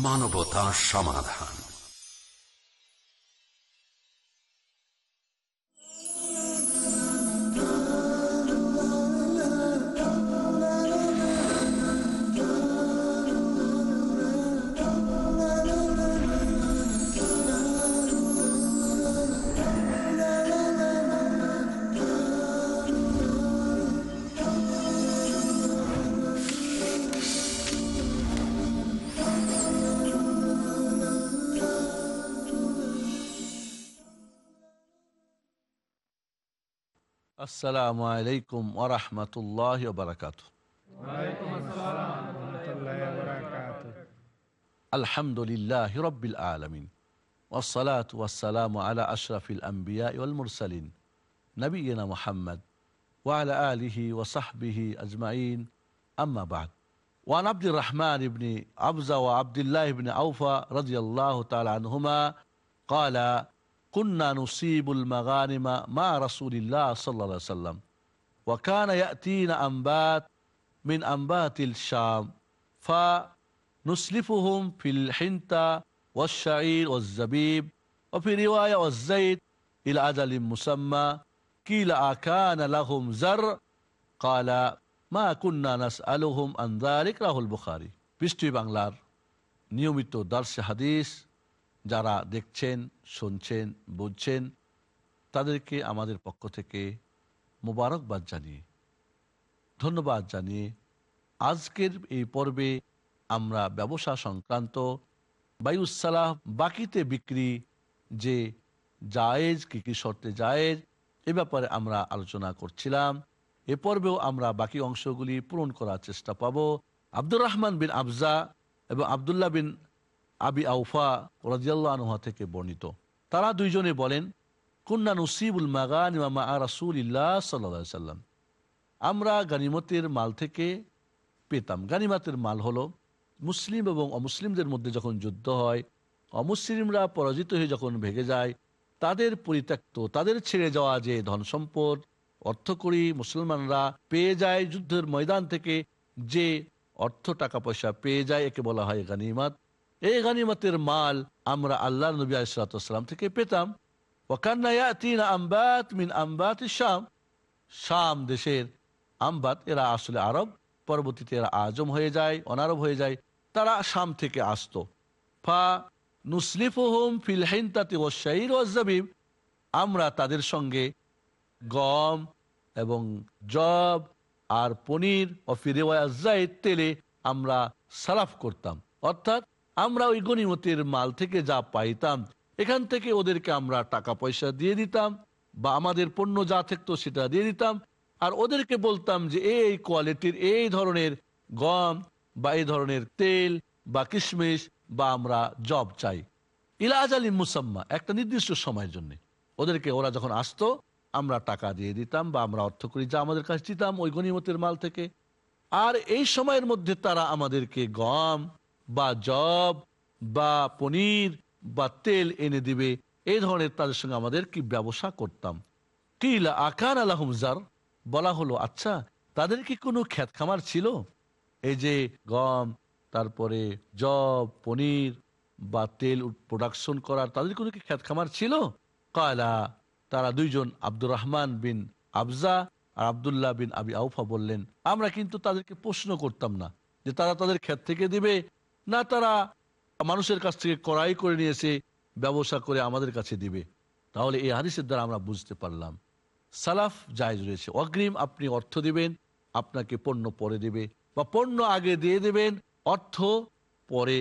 মানবতা সমাধান। السلام عليكم ورحمة الله وبركاته. وعليكم السلام ورحمة الله وبركاته. الحمد لله رب العالمين والصلاة والسلام على أشرف الأنبياء والمرسلين نبينا محمد وعلى آله وصحبه أجمعين. أما بعد وعن عبد الرحمن بن عبزة وعبد الله بن أوفى رضي الله تعالى عنهما قال كنا نصيب المغانم مع رسول الله صلى الله عليه وسلم وكان يأتينا أنبات من أنبات الشام فنسلفهم في الحنطة والشعير والزبيب وفي رواية والزيت إلى أجل مسمى قيل أكان لهم زر قال ما كنا نسألهم عن ذلك রাহ البخاري বৃষ্টি বাংলার নিয়মিত দার্সে হাদিস যারা দেখছেন, শুনছেন, বুঝছেন, তাদেরকে আমাদের পক্ষ থেকে মোবারকবাদ জানিয়ে, ধন্যবাদ জানিয়ে আজকের এই পর্বে আমরা ব্যবসা সংক্রান্ত বায়ুসালাহ বাকিতে বিক্রি যে জায়েজ, কি কি শর্তে জায়েজ, এ ব্যাপারে আমরা আলোচনা করছিলাম। এ পর্বেও আমরা বাকি অংশগুলি পূরণ করার চেষ্টা পাব। আব্দুর রহমান বিন আফজা এবং আবদুল্লাহ বিন আবি আউফা রাজিয়াল্লাহ থেকে বর্ণিত। তারা দুইজনে বলেন, কুন্না নসিবুল মাগান ইমামা রাসুল ইল্লাহ সাল্লা সাল্লাম আমরা গানিমতের মাল থেকে পেতাম। গানিমাতের মাল হলো মুসলিম এবং অমুসলিমদের মধ্যে যখন যুদ্ধ হয়, অমুসলিমরা পরাজিত হয়ে যখন ভেগে যায়, তাদের পরিত্যক্ত, তাদের ছেড়ে যাওয়া যে ধন সম্পদ অর্থকরী মুসলমানরা পেয়ে যায় যুদ্ধের ময়দান থেকে, যে অর্থ টাকা পয়সা পেয়ে যায়, একে বলা হয় গানিমাত। এই গানিমতের মাল আমরা আল্লাহ নবী আলাইসালাম থেকে পেতাম। আম্বাত মিন আম্বাত শাম। শাম দেশের আম্বাত, এরা আসলে আরব, পরবর্তীতে এরা আজম হয়ে যায়, অনারব হয়ে যায়, তারা শাম থেকে আসতো। ফা নুসলিফুহুম ফিল হিনতাতি ও শাইর ও জাবিব, আমরা তাদের সঙ্গে গম এবং জব আর পনির ও ফিরেওয়াজাই তেলে আমরা সালাফ করতাম। অর্থাৎ আমরা ওই গণিমতের মাল থেকে যা পাইতাম, এখান থেকে ওদেরকে আমরা টাকা পয়সা দিয়ে দিতাম বা আমাদের পণ্য যা থাকতো সেটা দিয়ে দিতাম। আর ওদেরকে বলতাম যে, এই কোয়ালিটির এই ধরনের গম বা এই ধরনের তেল বা কিশমিশ বা আমরা জব চাই। ইলাজ আলী মুসাম্মা একটা নির্দিষ্ট সময়ের জন্য ওদেরকে, ওরা যখন আসতো, আমরা টাকা দিয়ে দিতাম বা আমরা অর্থ করি যা আমাদের কাছে দিতাম ওই গণিমতের মাল থেকে। আর এই সময়ের মধ্যে তারা আমাদেরকে গম বা জব, বা পনির, বা তেল এনে দিবে। এই ধরনের তাদের সঙ্গে আমাদের কি ব্যবসা করতাম। কিলা আকান আলহমজার বলা হলো আচ্ছা তাদের কি কোনো খ্যাত খামার ছিল? এই যে গম, তারপরে জব, পনির, বা তেল প্রোডাকশন করার তাদের কোনো কি খ্যাত খামার ছিল? কয়লা তারা দুইজন আব্দুর রহমান বিন আফজা আর আবদুল্লাহ বিন আবি আউফা বললেন, আমরা কিন্তু তাদেরকে প্রশ্ন করতাম না যে তারা তাদের ক্ষেত থেকে দিবে না, তারা মানুষের কাছ থেকে কড়াই করে নিয়েছে ব্যবসা করে আমাদের কাছে দিবে। তাহলে এই হাদিসের দ্বারা আমরা বুঝতে পারলাম, সালাফ জায়জ রয়েছে। অগ্রিম আপনি অর্থ দিবেন, আপনাকে পণ্য পরে দেবে বা পণ্য আগে দিয়ে দেবেন, অর্থ পরে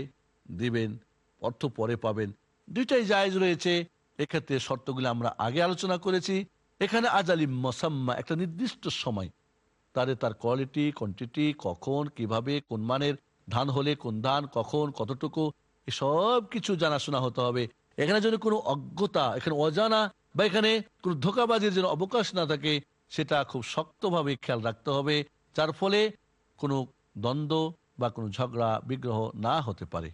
দিবেন, অর্থ পরে পাবেন। দুইটাই জায়জ রয়েছে। এক্ষেত্রে শর্তগুলি আমরা আগে আলোচনা করেছি। এখানে আজালি মসাম্মা একটা নির্দিষ্ট সময় তারে তার কোয়ালিটি কোয়ান্টিটি কখন, কীভাবে, কোন মানের ধান হলে কোন ধান, কখন, কতটুকু এসব কিছু জানাশোনা হতে হবে। এখানে যদি কোনো অজ্ঞতা, এখানে অজানা বা এখানে কোনো ধোকাবাজির যেন অবকাশ না থাকে, সেটা খুব শক্তভাবে খেয়াল রাখতে হবে, যার ফলে কোনো দ্বন্দ্ব বা কোনো ঝগড়া, বিগ্রহ না হতে পারে।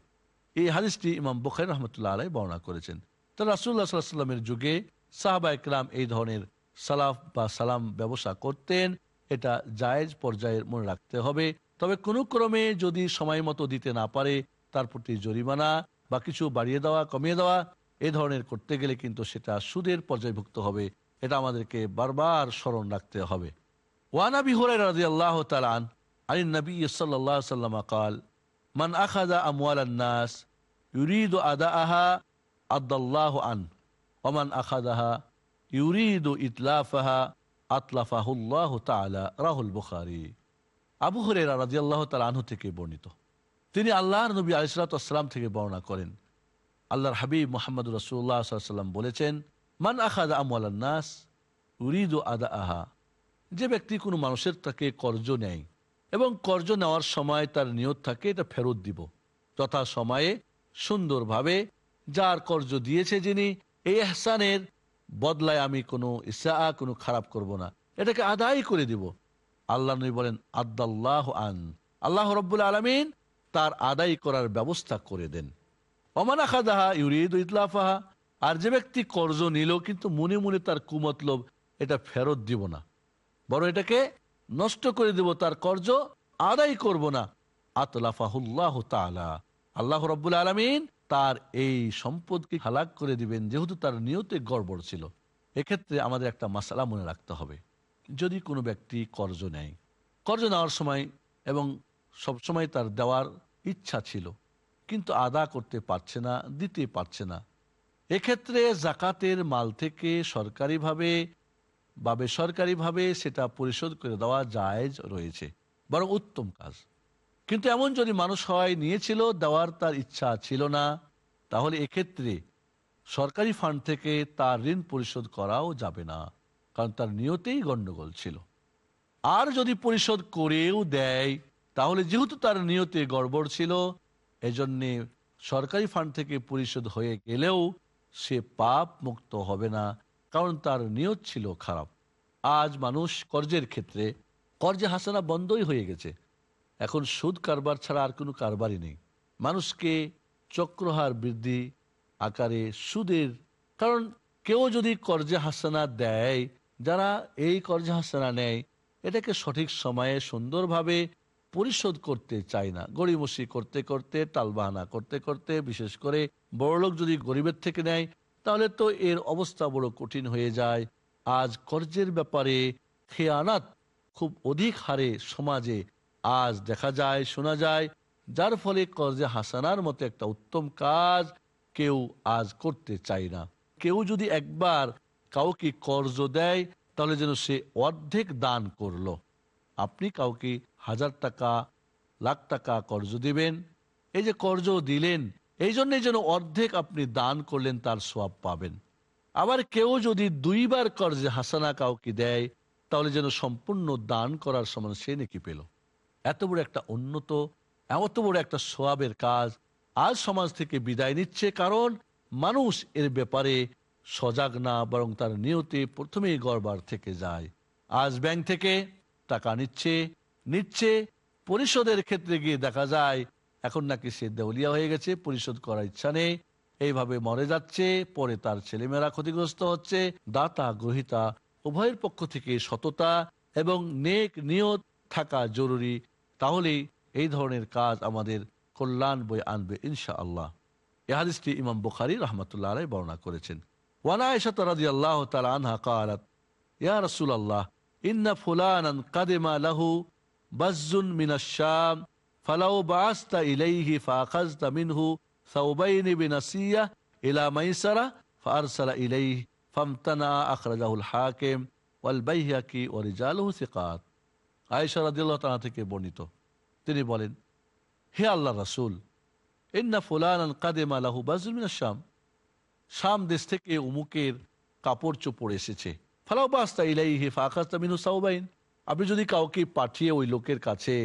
এই হাদিসটি ইমাম বখাই রহমতুল্লাহ আলাই বর্ণনা করেছেন। তো রাসুল্লাহ সাল্লামের যুগে সাহাবা ইকরাম এই ধরনের সালাফ বা সালাম ব্যবসা করতেন, এটা জায়েজ পর্যায়ের মনে রাখতে হবে। তবে কোনো ক্রমে যদি সময় মতো দিতে না পারে, তার প্রতি জরিমানা বা কিছু বাড়িয়ে দেওয়া, কমিয়ে দেওয়া, এ ধরনের করতে গেলে কিন্তু সেটা সুদের পর্যায়ভুক্ত হবে। এটা আমাদেরকে বারবার স্মরণ রাখতে হবে। ওয়ানাবি হুরাই রাজি আল্লাহ তালান আলী নবী সাল্লাহ সাল্লাম কাল, মান আখাদা আমওয়াল নাস, ইউরিদ আদা আহা আদাল্লাহ আন ওমান আখাদাহা ইউরিদ ইতলাফাহা আতলাফাহুল্লাহ তালা রাহুল বুখারি। আবু হরেরা রাজি আল্লাহ তালু থেকে বর্ণিত। তিনি আল্লাহর নবী আলিসালাম থেকে বর্ণনা করেন। আল্লাহর হাবিব মোহাম্মদ রসুল্লাহ সাল্লাম বলেছেন, মান আখাদ নাস উরিদ আদা আহা যে ব্যক্তি কোনো মানুষের তাকে কর্জ নেয় এবং কর্জ নেওয়ার সময় তার নিয়ত থাকে, এটা ফেরত দিব। তথা সময়ে, সুন্দরভাবে যার কর্জ দিয়েছে যিনি, এই এহসানের বদলায় আমি কোনো ইসা কোনো খারাপ করব না। এটাকে আদায় করে দিব। আল্লাহ নবী বলেন, আদাল্লাহ আন। আল্লাহ রব্বুল আলমিন তার আদায় করার ব্যবস্থা করে দেন। অমানা খাদাহা ইউরিদ ইতলাফাহা। আর যে ব্যক্তি কর্জ নিল, কিন্তু মনে মনে তার কুমতলব, এটা ফেরত দিব না। বরং এটাকে নষ্ট করে দেব, তার কর্জ আদায় করব না। আতলাফাহুল্লাহ তালা আল্লাহ রব্বুল আলমিন তার এই সম্পদকে হালাক করে দিবেন, যেহেতু তার নিয়তে গড়বড় ছিল। এক্ষেত্রে আমাদের একটা মশালা মনে রাখতে হবে। যদি কোনো ব্যক্তি কর্জ নেয়, কর্জ নেওয়ার সময় এবং সবসময় তার দেওয়ার ইচ্ছা ছিল, কিন্তু আদা করতে পারছে না, দিতে পারছে না, এক্ষেত্রে জাকাতের মাল থেকে সরকারিভাবে বা বেসরকারিভাবে সেটা পরিশোধ করে দেওয়া জায়েজ রয়েছে, বরং উত্তম কাজ। কিন্তু এমন যদি মানুষ হয়, নিয়েছিল, দেওয়ার তার ইচ্ছা ছিল না, তাহলে এক্ষেত্রে সরকারি ফান্ড থেকে তার ঋণ পরিশোধ করাও যাবে না। কারণ তার নিয়তেই গন্ডগোল ছিল। আর যদি পরিশোধ করেও দেয়, তাহলে যেহেতু তার নিয়তে গড়বড় ছিল, এজন্যে সরকারি ফান্ড থেকে পরিশোধ হয়ে গেলেও সে পাপ মুক্ত হবে না, কারণ তার নিয়ত ছিল খারাপ। আজ মানুষ কর্জের ক্ষেত্রে, কর্জে হাসানা বন্ধই হয়ে গেছে। এখন সুদ কারবার ছাড়া আর কোনো কারবারই নেই। মানুষকে চক্রহার বৃদ্ধি আকারে সুদের, কারণ কেউ যদি কর্জে হাসানা দেয় যারা এই কর্জে হাসানা নেয় এটাকে সঠিক সময়ে সুন্দরভাবে পরিশোধ করতে চায় না। গড়িমসি করতে করতে টালবাহানা করতে করতে, বিশেষ করে বড়লোক যদি গরিবের থেকে নেয়, তাহলে তো এর অবস্থা বড় কঠিন হয়ে যায়। আজ কর্জের ব্যাপারে খেয়ানাত খুব অধিক হারে সমাজে আজ দেখা যায়, শোনা যায়, যার ফলে কর্জে হাসানার মতো একটা উত্তম কাজ কেউ আজ করতে চায় না। কেউ যদি একবার কাউকে কর্জ দেয়, তাহলে যেন সে অর্ধেক দান করল। আপনি কাউকে হাজার টাকা, লাখ টাকা কর্জ দিবেন, এই যে কর্জ দিলেন, এই জন্যে যেন অর্ধেক আপনি দান করলেন, তার সোয়াব পাবেন। আবার কেউ যদি দুইবার কর্জে হাসানা কাউকে দেয়, তাহলে যেন সম্পূর্ণ দান করার সমান সে নাকি পেল। এত বড় একটা উন্নত, এত বড় একটা সোয়াবের কাজ আজ সমাজ থেকে বিদায় নিচ্ছে, কারণ মানুষ এর ব্যাপারে সজাগ না, বরং তার নিয়তে প্রথমেই গড়বার থেকে যায়। আজ ব্যাংক থেকে টাকা নিচ্ছে নিচ্ছে, পরিশোধের ক্ষেত্রে গিয়ে দেখা যায়, এখন নাকি সে দেউলিয়া হয়ে গেছে, পরিশোধ করার ইচ্ছা নেই। এইভাবে মরে যাচ্ছে, পরে তার ছেলেমেয়েরা ক্ষতিগ্রস্ত হচ্ছে। দাতা, গ্রহিতা, উভয়ের পক্ষ থেকে সততা এবং নেক নিয়ত থাকা জরুরি। তাহলেই এই ধরনের কাজ আমাদের কল্যাণ বই আনবে ইনশা আল্লাহ এহাদিসটি ইমাম বুখারি রহমতুল্লাহ বর্ণনা করেছেন। ওয়ান আয়সাত আল্লাহ তাল আনহা ইয়া রসুল আল্লাহ ইন্না ফুলানান কাদেমা লাহু বাজ্জুন মিনাশ্যাম ফালাউ বাস্তা ইলাইহি ফাখাজতা মিনহু সাউবাইনি বিনাসিয়া ইলা মাইসারা ফারসালা ইলাইহি ফামতানা আখরাজাহুল হাকিম ওয়াল বাইহাকি ওয়ারিজালহু সিকাত আয়েশা রাদিল্লাহ থেকে বর্ণিত। তিনি বলেন, হে আল্লাহ রাসুল ইন্না ফুলান কাদেমা লাহু বাজুল মিনাশ্যাম শাম দেশ থেকে উমুকের কাপড় চোপড় এসেছে। ফালাও বাস্তা ইলাইহি ফাখাস্তা মিনু সাউবাইন। আপনি যদি কাউকে পাঠিয়ে ওই লোকের কাছে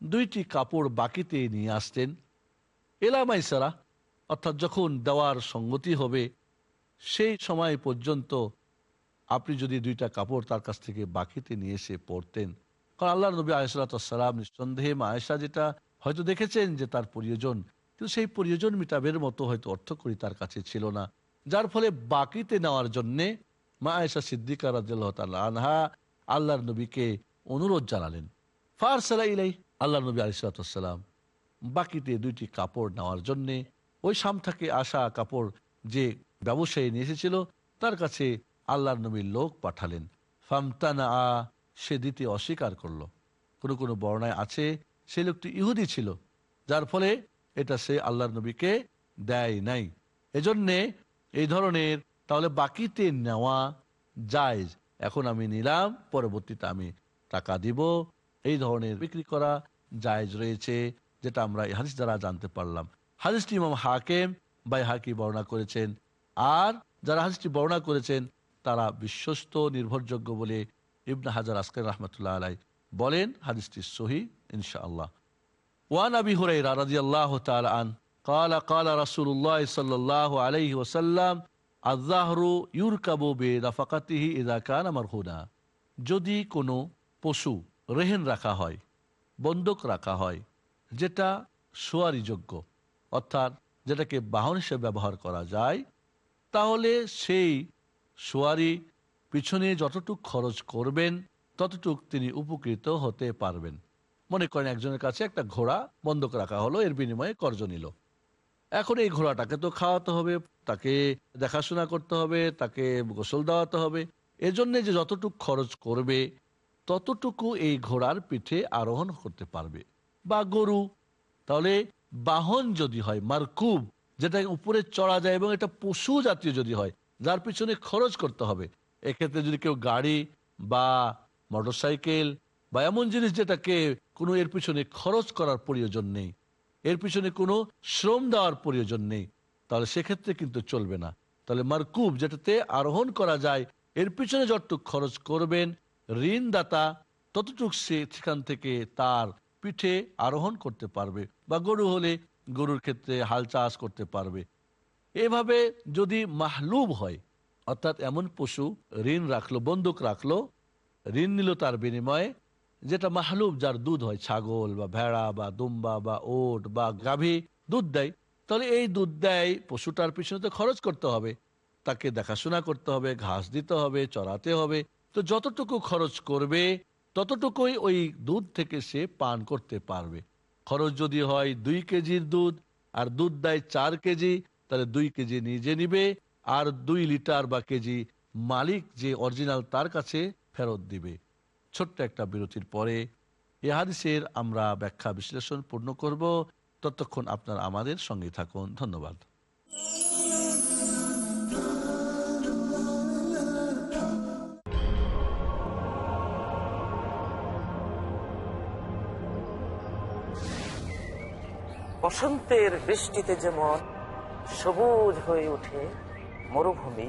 দুইটি কাপড় বাকিতে নিয়ে আসতেন এলামাইসারা অর্থাৎ যখন দেওয়ার সঙ্গতি হবে, সেই সময় পর্যন্ত আপনি যদি দুইটা কাপড় তার কাছ থেকে বাকিতে নিয়ে এসে পড়তেন কারণ আল্লাহ নবী আয়সালাম নিঃসন্দেহে মা আয়সা যেটা হয়তো দেখেছেন যে তার প্রিয়জন কিন্তু সেই প্রয়োজন মিটাবের মতো হয়তো অর্থ করি তার কাছে ছিল না। যার ফলে বাকিতে নেওয়ার জন্যে মা আয়সা সিদ্দিকা রাজ্লাহ আনহা আল্লাহর নবীকে অনুরোধ জানালেন। ফারসালা ইলাই আল্লাহ নবী আলিসাল্লাম বাকিতে দুইটি কাপড় নেওয়ার জন্যে ওই শাম থেকে আসা কাপড় যে ব্যবসায়ী নিয়ে এসেছিল, তার কাছে আল্লাহর নবীর লোক পাঠালেন। ফামতানা আ সে দিতে অস্বীকার করল। কোনো কোনো বর্ণায় আছে, সে লোকটি ইহুদি ছিল, যার ফলে এটা সে আল্লাহর নবীকে দেয় নাই। এজন্যে এই ধরনের তাহলে বাকিতে নেওয়া যায় এখন আমি নিলাম, পরবর্তীতে আমি টাকা দিব। এই ধরনের বিক্রি করা জায়জ রয়েছে, যেটা আমরা হাদিস দ্বারা জানতে পারলাম। হাদিসটি ইমাম হাকেম বাই হাকি বর্ণনা করেছেন। আর যারা হাদিসটি বর্ণনা করেছেন, তারা বিশ্বস্ত, নির্ভরযোগ্য বলে ইবনা হাজার আসকার রহমতুল্লাহ আলাই বলেন, হাদিসটি সহি, ইনশাআল্লাহ। ওয়ান আবি হুরাইরা রাদিয়াল্লাহু তাআলা আন قال قال رسول الله صلى الله عليه وسلم الظهر يركب بنفقته اذا كان مرهونا যদি কোনো পশু রেহেন রাখা হয় বন্দুক রাখা হয় যেটা যোগ্য অর্থাৎ যেটাকে বাহন হিসেবে ব্যবহার করা যায় তাহলে সেই সোয়ারি পিছনে যতটুক খরচ করবেন ততটুক তিনি উপকৃত হতে পারবেন মনে করেন একজনের কাছে একটা ঘোড়া বন্ধক রাখা হলো, এর বিনিময়ে কর্জ নিল। এখন এই ঘোড়াটাকে তো খাওয়াতে হবে, তাকে দেখাশোনা করতে হবে, তাকে গোসল দেওয়াতে হবে। এজন্য যে যতটুকু খরচ করবে, ততটুকু এই ঘোড়ার পিঠে আরোহণ করতে পারবে। বা গরু, তাহলে বাহন যদি হয়, মারকুব, যেটা উপরে চড়া যায় এবং এটা পশু জাতীয় যদি হয়, যার পিছনে খরচ করতে হবে, এক্ষেত্রে যদি কেউ গাড়ি বা মোটরসাইকেল বা এমন জিনিস যেটাকে কোনো এর পিছনে খরচ করার প্রয়োজন নেই। এর পিছনে কোনো শ্রম দেওয়ার প্রয়োজন নেই। তাহলে সেক্ষেত্রে কিন্তু চলবে না। তাহলে মারকুব, যেটাতে আরোহণ করা যায়, এর পিছনে যতটুক খরচ করবেন, ঋণদাতা ততটুক সে সেখান থেকে তার পিঠে আরোহণ করতে পারবে বা গরু হলে গরুর ক্ষেত্রে হাল চাষ করতে পারবে। এভাবে যদি মাহলুব হয়, অর্থাৎ এমন পশু ঋণ রাখল বন্দুক রাখল, ঋণ নিল তার বিনিময়ে যেটা মাহলুব যার দুধ হয়, ছাগল বা ভেড়া বা দুম্বা বা ওট বা গাভী দুধ দেয়, তাহলে এই দুধ দেয় পশুটার পিছনে তো খরচ করতে হবে। তাকে দেখাশোনা করতে হবে, ঘাস দিতে হবে, চড়াতে হবে। তো যতটুকু খরচ করবে, ততটুকুই ওই দুধ থেকে সে পান করতে পারবে। খরচ যদি হয় দুই কেজির দুধ, আর দুধ দেয় চার কেজি, তাহলে দুই কেজি নিজে নিবে, আর দুই লিটার বা কেজি মালিক যে অরিজিনাল তার কাছে ফেরত দিবে। ছোট্ট একটা বিরতির পরে এ হাদিসের আমরা ব্যাখ্যা বিশ্লেষণ পূর্ণ করব। ততক্ষণ আপনার আমাদের সঙ্গে থাকুন। ধন্যবাদ। বসন্তের বৃষ্টিতে যেমন সবুজ হয়ে ওঠে মরুভূমি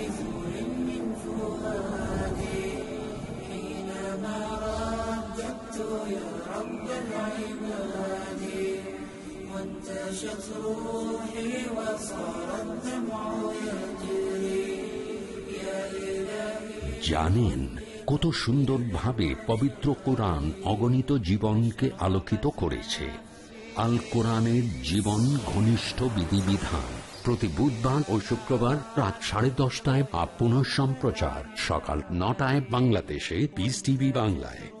জানেন কত সুন্দরভাবে পবিত্র কোরআন অগণিত জীবনকে আলোকিত করেছে। আল কোরআনের জীবন ঘনিষ্ঠ বিধিবিধান। প্রতি বুধবার ও শুক্রবার রাত সাড়ে দশটায় বা পুনঃ সম্প্রচার সকাল নটায় বাংলাদেশে পিস টিভি বাংলায়।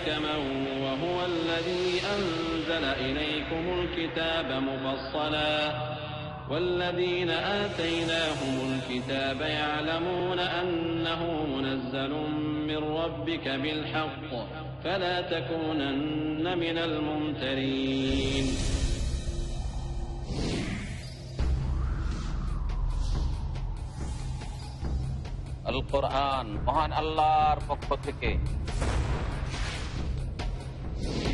حكما وهو الذي أنزل إليكم الكتاب مفصلا والذين آتيناهم الكتاب يعلمون أنه منزل من ربك بالحق فلا تكونن من الممترين আল কোরআন মহান আল্লাহর পক্ষ থেকে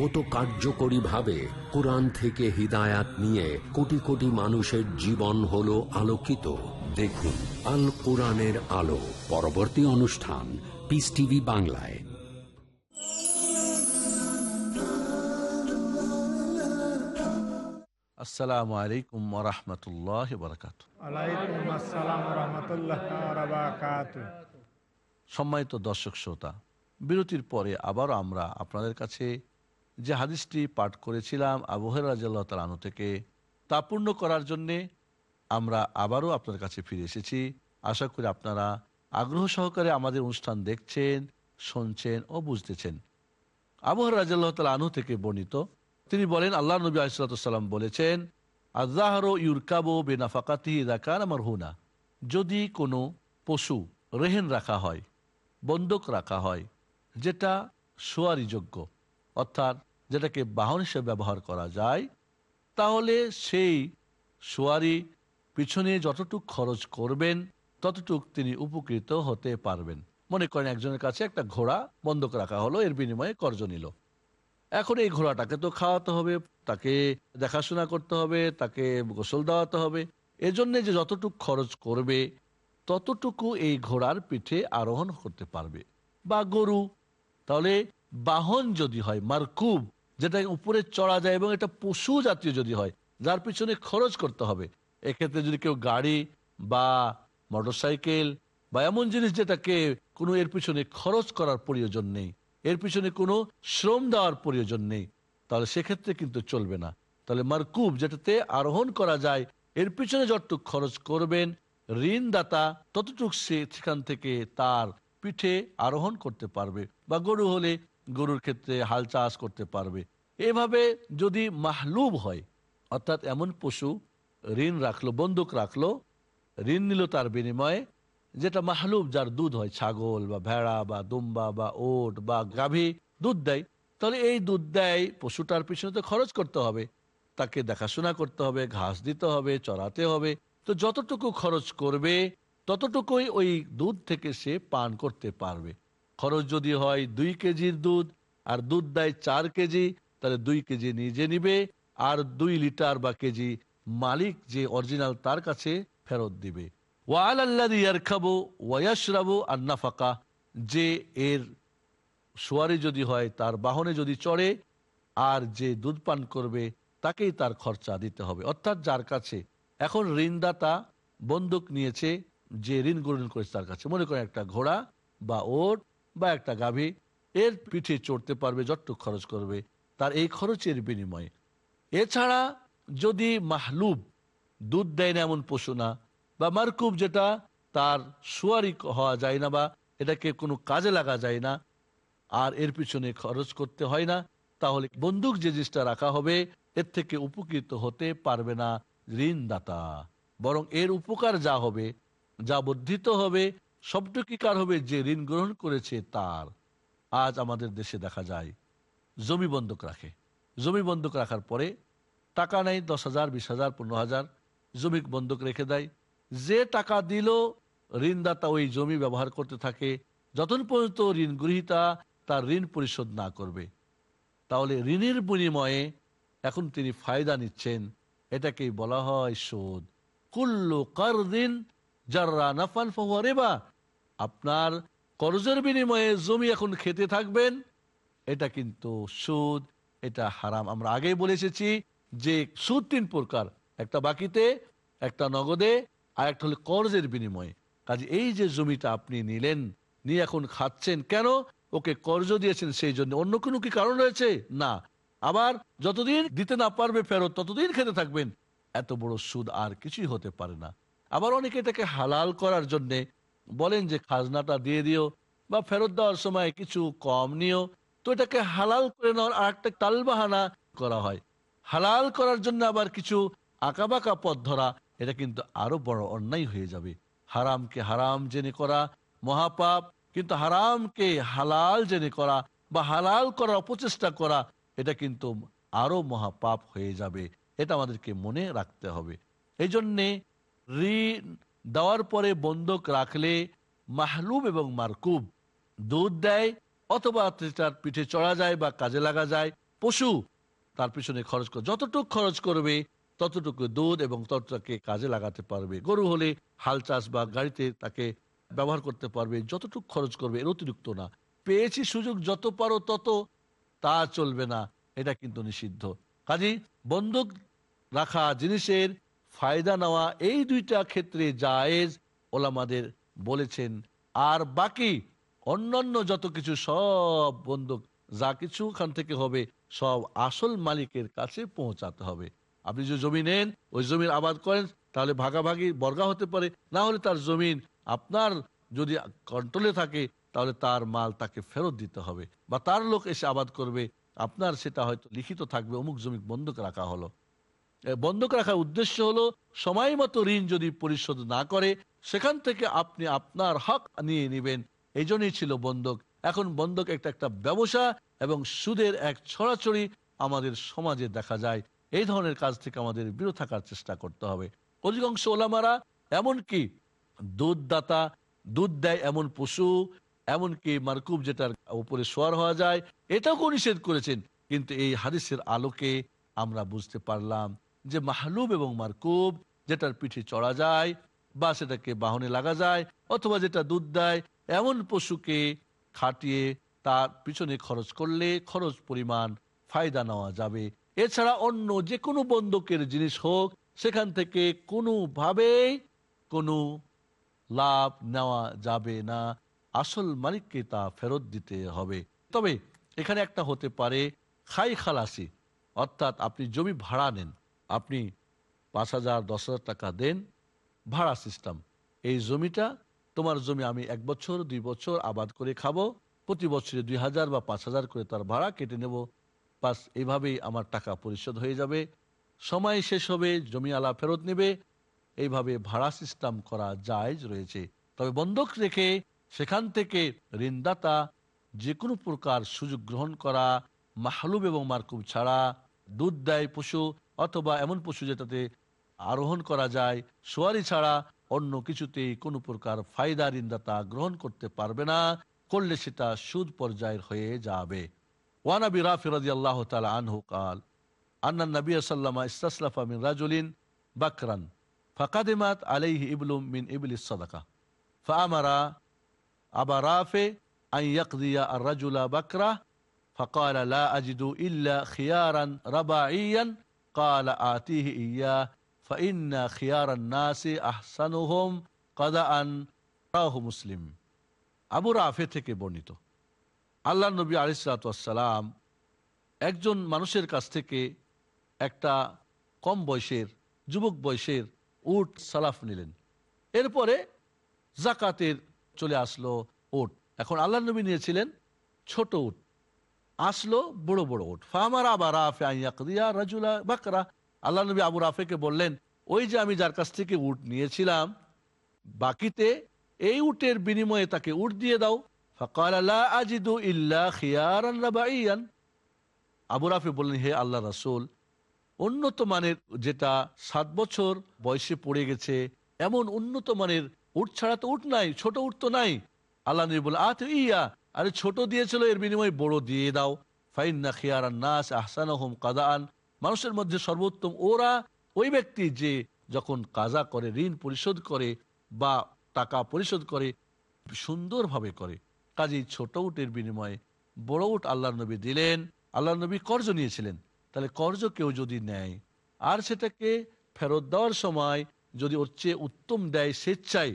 কত কার্যকরীভাবে কোরআন থেকে হিদায়াত নিয়ে কোটি কোটি মানুষের জীবন হলো আলোকিত। দেখুন আল কোরআনের আলো পরবর্তী অনুষ্ঠান পিস টিভি বাংলায়। আসসালামু আলাইকুম রহমতুল্লাহ বরকাত। ওয়ালাইকুম আসসালাম রহমতুল্লাহ বারাকাত। সম্মানিত দর্শক শ্রোতা বিরতির পরে আবারও আমরা আপনাদের কাছে যে হাদিসটি পাঠ করেছিলাম আবহের রাজিয়াল্লাহ তালানু থেকে, তা পূর্ণ করার জন্যে আমরা আবারও আপনার কাছে ফিরে এসেছি। আশা করি আপনারা আগ্রহ সহকারে আমাদের অনুষ্ঠান দেখছেন, শুনছেন ও বুঝতেছেন। আবহর রাজিয়াল্লাহ তালা আনু থেকে বর্ণিত, তিনি বলেন আল্লাহ নবী আলিসাল্লাম বলেছেন আজাহরো ইউরকাবো বেনাফাকাতি রাকান আমার হুনা যদি কোনো পশু রেহেন রাখা হয়, বন্দক রাখা হয়, যেটা সোয়ারিযোগ্য অর্থাৎ যেটাকে বাহন হিসেবে ব্যবহার করা যায়, তাহলে সেই সোয়ারি পিছনে যতটুক খরচ করবেন, ততটুক তিনি উপকৃত হতে পারবেন। মনে করেন একজনের কাছে একটা ঘোড়া বন্ধক রাখা হলো, এর বিনিময়ে কর্জ নিল। এখন এই ঘোড়াটাকে তো খাওয়াতে হবে, তাকে দেখাশোনা করতে হবে, তাকে গোসল দেওয়াতে হবে। এজন্য যে যতটুকু খরচ করবে, ততটুকু এই ঘোড়ার পিঠে আরোহণ করতে পারবে। বা গরু, তাহলে বাহন যদি হয়, মারকুব যেটা উপরে চড়া যায় এবং এটা পশু জাতীয় যদি হয়, যার পিছনে খরচ করতে হবে। এক্ষেত্রে যদি কেউ গাড়ি বা মোটরসাইকেল বা এমন জিনিস যেটাকে কোনো এর পিছনে খরচ করার প্রয়োজন নেই, এর পিছনে কোনো শ্রম দেওয়ার প্রয়োজন নেই, তাহলে সেক্ষেত্রে কিন্তু চলবে না। তাহলে মারকুব, যেটাতে আরোহণ করা যায়, এর পিছনে যতটুক খরচ করবেন, ঋণদাতা ততটুক সে সেখান থেকে তার পিঠে আরোহণ করতে পারবে। বা গরু হলে গরুর ক্ষেত্রে হাল চাষ করতে পারবে। এভাবে যদি মাহলুব হয়, অর্থাৎ এমন পশু ঋণ রাখল, বন্দুক রাখল, ঋণ নিল তার বিনিময়ে, যেটা মাহলুব যার দুধ হয়, ছাগল বা ভেড়া বা দুম্বা বা ওট বা গাভী দুধ দেয়, তাহলে এই দুধ দেয় পশুটার পিছনে তো খরচ করতে হবে। তাকে দেখাশোনা করতে হবে, ঘাস দিতে হবে চড়াতে হবে। তো যতটুকু খরচ করবে, ততটুকুই ওই দুধ থেকে সে পান করতে পারবে। খরচ যদি হয় দুই কেজির দুধ, আর দুধ দেয় চার কেজি, তাহলে দুই কেজি নিজে নিবে, আর দুই লিটার বা কেজি মালিক যে অরিজিনাল তার কাছে ফেরত দিবে। ওয়াল আল্লাহ ইয়ারখাবো ওয়াশরাবু আন্নাফাকা, যে এর সোয়ারি যদি হয়, তার বাহনে যদি চড়ে, আর যে দুধ পান করবে, তাকেই তার খরচা দিতে হবে। অর্থাৎ যার কাছে এখন ঋণদাতা বন্দুক নিয়েছে, যে ঋণ গ্রহণ করেছে তার কাছে। মনে করেন একটা ঘোড়া বা ওট বা একটা গাভী, এর পিঠে চড়তে পারবে, যতটুক খরচ করবে, তার এই খরচের বিনিময়ে। এছাড়া যদি মাহলুব দুধ দেয় না এমন পশু না, বা মারকুব যেটা, তার সুয়ারি হওয়া যায় না বা এটাকে কোনো কাজে লাগা যায় না, আর এর পিছনে খরচ করতে হয় না, তাহলে বন্দুক যে জিনিসটা রাখা হবে, এর থেকে উপকৃত হতে পারবে না ঋণদাতা। বরং এর উপকার যা হবে, যা বর্ধিত হবে সবটুকি কার হবে যে ঋণ গ্রহণ করেছে তার? আজ আমাদের দেশে দেখা যায়, জমি বন্ধক রাখে। জমি বন্ধক রাখার পরে টাকা নেই দশ হাজার, বিশ হাজার, পনেরো হাজার, জমি বন্ধক রেখে দেয়। যে টাকা দিল, ঋণদাতা ওই জমি ব্যবহার করতে থাকে। যতক্ষণ পর্যন্ত ঋণ গ্রহীতা তার ঋণ পরিশোধ না করবে। তাহলে ঋণের বিনিময়ে এখন তিনি ফায়দা নিচ্ছেন। এটাকেই বলা হয় সুদ কুল্লু কারদিন যারা নাফান ফহুয়ারেবা আপনার কর্জের বিনিময়ে জমি এখন খেতে থাকবেন, এটা কিন্তু সুদ, এটা হারাম। আমরা আগেই বলে এসেছি যে সুদ তিন প্রকার, একটা বাকিতে, একটা নগদে, আর একটা হলো কর্জের বিনিময়ে। কাজে এই যে জমিটা আপনি নিলেন, নিয়ে এখন খাচ্ছেন কেন? ওকে কর্জ দিয়েছেন সেই জন্য। অন্য কোনো কি কারণ রয়েছে? না। আবার যতদিন দিতে না পারবে ফেরত, ততদিন খেতে থাকবেন। এত বড় সুদ আর কিছুই হতে পারে না। আবার অনেকে এটাকে হালাল করার জন্য বলেন যে খাজনাটা দিয়ে দিও বা ফেরত দেওয়ার সময় কিছু কম নিও। তো এটাকে হালাল করে নেওয়ার আর একটা তালবাহানা করা হয়। হালাল করার জন্য আবার কিছু আঁকাবাঁকা পথ ধরা, এটা কিন্তু আরও বড় অন্যায় হয়ে যাবে। হারামকে হারাম জেনে করা মহাপাপ, কিন্তু হারামকে হালাল জেনে করা বা হালাল করার অপচেষ্টা করা, এটা কিন্তু আরও মহাপাপ হয়ে যাবে। এটা আমাদেরকে মনে রাখতে হবে। এই জন্যে ঋণ দেওয়ার পরে বন্ধক রাখলে মাহলুম এবং মারকুব দুধ দেয় অথবা তার পিঠে চড়া যায় বা কাজে লাগা যায়, পশু তার পিছনে খরচ করে, যতটুকু খরচ করবে ততটুকু দুধ এবং ততটাকে কাজে লাগাতে পারবে। গরু হলে হাল চাষ বা গাড়িতে তাকে ব্যবহার করতে পারবে, যতটুকু খরচ করবে, এর অতিরিক্ত না। পেয়েছি সুযোগ যত পারো তত, তা চলবে না, এটা কিন্তু নিষিদ্ধ। কাজী বন্দুক রাখা জিনিসের ফায়দা নেওয়া এই দুইটা ক্ষেত্রে জায়েজ ওলামাদের বলেছেন। আর বাকি অন্যান্য যত কিছু সব বন্দুক, যা কিছু ওখান থেকে হবে, সব আসল মালিকের কাছে পৌঁছাতে হবে। আপনি যে জমি নেন, ওই জমির আবাদ করেন, তাহলে ভাগাভাগি বর্গা হতে পারে। না হলে তার জমিন আপনার যদি কন্ট্রোলে থাকে, তাহলে তার মাল তাকে ফেরত দিতে হবে। বা তার লোক এসে আবাদ করবে, আপনার সেটা হয়তো লিখিত থাকবে, অমুক জমি বন্ধক রাখা হলো। বন্ধক রাখার উদ্দেশ্য হলো, সময় মতো ঋণ যদি পরিশোধ না করে, সেখান থেকে আপনি আপনার হক নিয়ে নেবেন। এই জন্যই ছিল বন্ধক। এখন বন্ধক একটা একটা ব্যবসা এবং সুদের এক ছড়াছড়ি আমাদের সমাজে দেখা যায়। এই ধরনের কাজ থেকে আমাদের বিরত থাকার চেষ্টা করতে হবে। অধিকাংশ ওলামারা এমনকি দুধদাতা দুধ দেয় এমন পশু, এমনকি মারকুব যেটার উপরে সোয়ার হওয়া যায় এটাও নিষেধ করেছেন। কিন্তু এই হাদিসের আলোকে আমরা বুঝতে পারলাম যে মাহলুব এবং মারকুব, যেটার পিঠে চড়া যায় বা সেটাকে বাহনে লাগা যায় অথবা যেটা দুধ দেয়, এমন পশুকে খাটিয়ে তার পিছনে খরচ করলে খরচ পরিমাণ ফায়দা নেওয়া যাবে। এছাড়া অন্য যে কোনো বন্ধকের জিনিস হোক, সেখান থেকে কোনোভাবেই কোনো লাভ নেওয়া যাবে না। আসল মালিককে তা ফেরত দিতে হবে। তবে এখানে একটা হতে পারে খাই খালাসি অর্থাৎ আপনি জমি ভাড়া নেন। আপনি পাঁচ হাজার, দশ হাজার টাকা দেন, ভাড়া সিস্টেম এই জমিটা, তোমার জমি আমি এক বছর, দুই বছর আবাদ করে খাব, প্রতি বছরে দুই হাজার বা পাঁচ হাজার করে তার ভাড়া কেটে নেব। বাস এইভাবেই আমার টাকা পরিশোধ হয়ে যাবে। সময় শেষ হবে জমি আলা ফেরত নেবে। এইভাবে ভাড়া সিস্টেম করা জায়জ রয়েছে। তবে বন্ধক রেখে সেখান থেকে ঋণদাতা যে কোনো প্রকার সুযোগ গ্রহণ করা, মাহলুব এবং মারকুব ছাড়া দুধ দেয় পশু অথবা এমন পশু যেটাতে আরোহণ করা যায় সোয়ারি ছাড়া অন্য কিছুতেই কোনো প্রকার ফায়দা ঋণদাতা গ্রহণ করতে পারবে না করলে সেটা সুদ পর্যায়ের হয়ে যাবে ওয়ানাবি রাফি রাজি আল্লাহ তালা আনহু কাল আন্না নবী সাল্লাম ইস্তাসলাফা মিন রাজুলিন বাকরান فقدمت عليه إبل من إبل الصدقة فأمر أبا رافع أن يقضي الرجل بكرة فقال لا أجد إلا خيارا رباعيا قال آتيه إياه فإن خيار الناس أحسنهم قضاء রাহ মুসলিম আবু রাফে থেকে বর্ণিত আল্লাহ নবী আলিসালাম একজন মানুষের কাছ থেকে একটা কম বয়সের যুবক বয়সের উট সালাফ নিলেন এরপরে জাকাতের চলে আসলো উট এখন আল্লাহ নবী নিয়েছিলেন ছোট উট আসলো, বড় বড় উট। ফামার আবার রাজুলা বাকরা। আল্লাহ নবী আবু রাফেকে বললেন, ওই যে আমি যার কাছ থেকে উট নিয়েছিলাম, বাকিতে এই উটের বিনিময়ে তাকে উট দিয়ে দাও। আল্লাহ আজিদু ইল্লা রাবাইয়ান। আবু রাফি বললেন, হে আল্লাহ রাসূল, উন্নত মানের যেটা সাত বছর বয়সে পড়ে গেছে, এমন উন্নত মানের উট ছাড়া তো উঠ নাই, ছোট উঠ তো নাই। আল্লাহ নবী বলে আত ইয়া আরে ছোট দিয়েছিল, এর বিনিময়ে বড় দিয়ে দাও। ফাইন্না খিয়ারান নাস আহসান হোম কাদান মানুষের মধ্যে সর্বোত্তম ওরা ওই ব্যক্তি যে যখন কাজা করে, ঋণ পরিশোধ করে বা টাকা পরিশোধ করে, সুন্দরভাবে করে। কাজেই ছোট উটের বিনিময়ে বড় উট আল্লাহ নবী দিলেন আল্লাহ নবী কর্জ নিয়েছিলেন। তাহলে কর্জ কেউ যদি নেয়, আর সেটাকে ফেরত দেওয়ার সময় যদি ওর চেয়ে উত্তম দেয়, স্বেচ্ছায়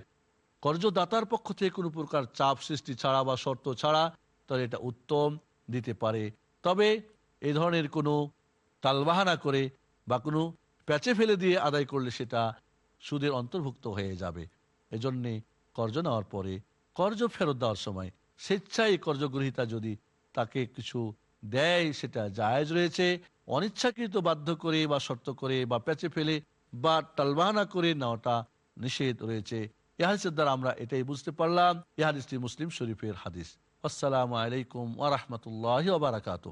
কর্জদাতার পক্ষ থেকে কোনো প্রকার চাপ সৃষ্টি ছাড়া বা শর্ত ছাড়া তাহলে এটা উত্তম দিতে পারে। তবে এ ধরনের কোনো তালবাহানা করে বা কোনো প্যাচে ফেলে দিয়ে আদায় করলে সেটা সুদের অন্তর্ভুক্ত হয়ে যাবে। এজন্যে কর্জ নেওয়ার পরে কর্জ ফেরত দেওয়ার সময় স্বেচ্ছায় কর্জগ্রহিতা যদি তাকে কিছু দেয়, সেটা জায়েজ রয়েছে। অনিচ্ছাকৃত বাধ্য করে বা শর্ত করে বা প্যাচে ফেলে বা টালবাহানা করে নেওয়াটা নিষেধ রয়েছে। ইহাদিসের দ্বারা আমরা এটাই বুঝতে পারলাম। ইহাদিসটি মুসলিম শরীফের হাদিস। আসসালামু আলাইকুম ওরহমতুল্লাহ বারাকাতু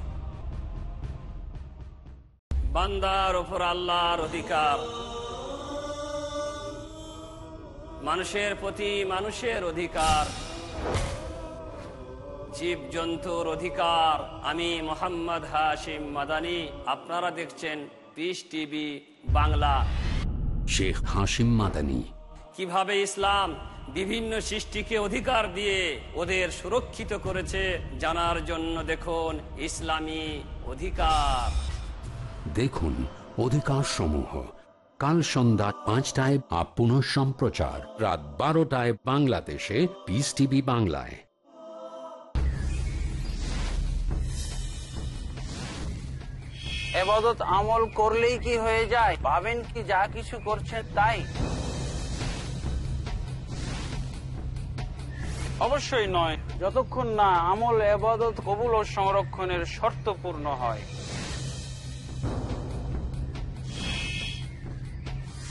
বান্দার ওপর আল্লাহর অধিকার। মানুষের প্রতি মানুষের অধিকার। জীব জন্তুর অধিকার। আমি মোহাম্মদ হাশিম মাদানি আপনারা দেখছেন পিস টিভি বাংলা। শেখ হাসিম মাদানী। কীভাবে ইসলাম বিভিন্ন সৃষ্টিকে অধিকার দিয়ে ওদের সুরক্ষিত করেছে জানার জন্য দেখুন ইসলামী অধিকার। দেখুন অধিকার সমূহ কাল সন্ধ্যা পাঁচটায় আপ পুনঃ সম্প্রচার। রাত বারোটায় বাংলাদেশে পিস টিভি বাংলায়। এবাদত আমল করলেই কি হয়ে যায়? ভাবেন কি যা কিছু করছেন তাই? অবশ্যই নয়। যতক্ষণ না আমল এবাদত কবুল ও সংরক্ষণের শর্ত পূর্ণ হয়।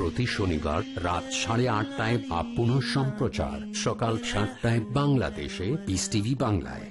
প্রতি শনিবার রাত সাড়ে আটটায় বা সম্প্রচার সকাল সাতটায় বাংলাদেশে পিস টিভি বাংলায়।